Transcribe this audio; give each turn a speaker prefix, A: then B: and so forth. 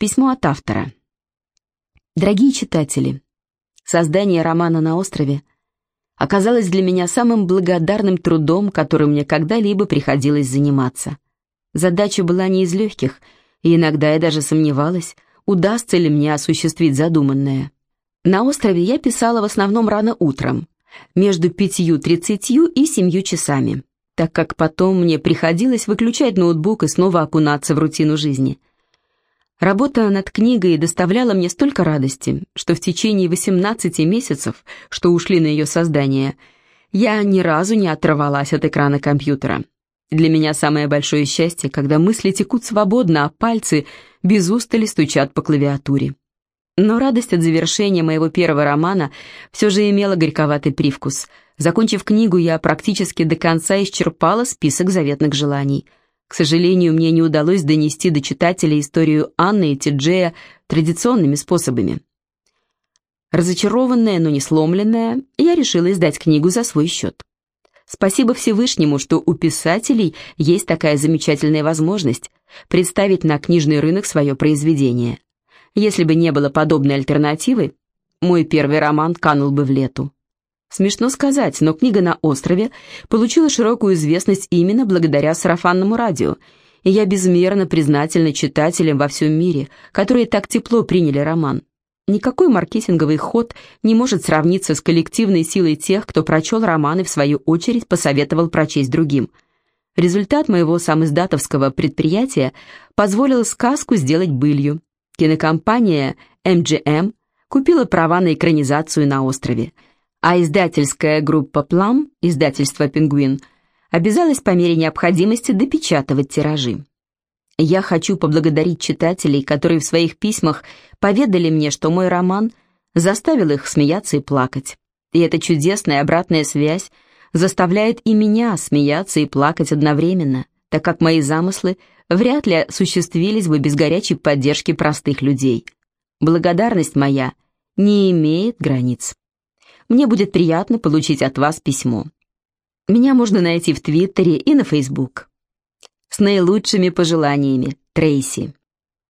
A: Письмо от автора. Дорогие читатели, создание романа «На острове» оказалось для меня самым благодарным трудом, которым мне когда-либо приходилось заниматься. Задача была не из легких, и иногда я даже сомневалась, удастся ли мне осуществить задуманное. На острове я писала в основном рано утром, между пятью тридцатью и семью часами, так как потом мне приходилось выключать ноутбук и снова окунаться в рутину жизни. Работа над книгой доставляла мне столько радости, что в течение 18 месяцев, что ушли на ее создание, я ни разу не оторвалась от экрана компьютера. Для меня самое большое счастье, когда мысли текут свободно, а пальцы без устали стучат по клавиатуре. Но радость от завершения моего первого романа все же имела горьковатый привкус. Закончив книгу, я практически до конца исчерпала список заветных желаний. К сожалению, мне не удалось донести до читателя историю Анны и Тиджея традиционными способами. Разочарованная, но не сломленная, я решила издать книгу за свой счет. Спасибо Всевышнему, что у писателей есть такая замечательная возможность представить на книжный рынок свое произведение – если бы не было подобной альтернативы, мой первый роман канул бы в лету. Смешно сказать, но книга «На острове» получила широкую известность именно благодаря сарафанному радио, и я безмерно признательна читателям во всем мире, которые так тепло приняли роман. Никакой маркетинговый ход не может сравниться с коллективной силой тех, кто прочел роман и в свою очередь посоветовал прочесть другим. Результат моего самиздатовского предприятия позволил сказку сделать былью, Кинокомпания MGM купила права на экранизацию на острове, а издательская группа Plum, издательство «Пингвин», обязалась по мере необходимости допечатывать тиражи. Я хочу поблагодарить читателей, которые в своих письмах поведали мне, что мой роман заставил их смеяться и плакать. И эта чудесная обратная связь заставляет и меня смеяться и плакать одновременно, так как мои замыслы вряд ли осуществились бы без горячей поддержки простых людей. Благодарность моя не имеет границ. Мне будет приятно получить от вас письмо. Меня можно найти в Твиттере и на Фейсбук. С наилучшими пожеланиями, Трейси.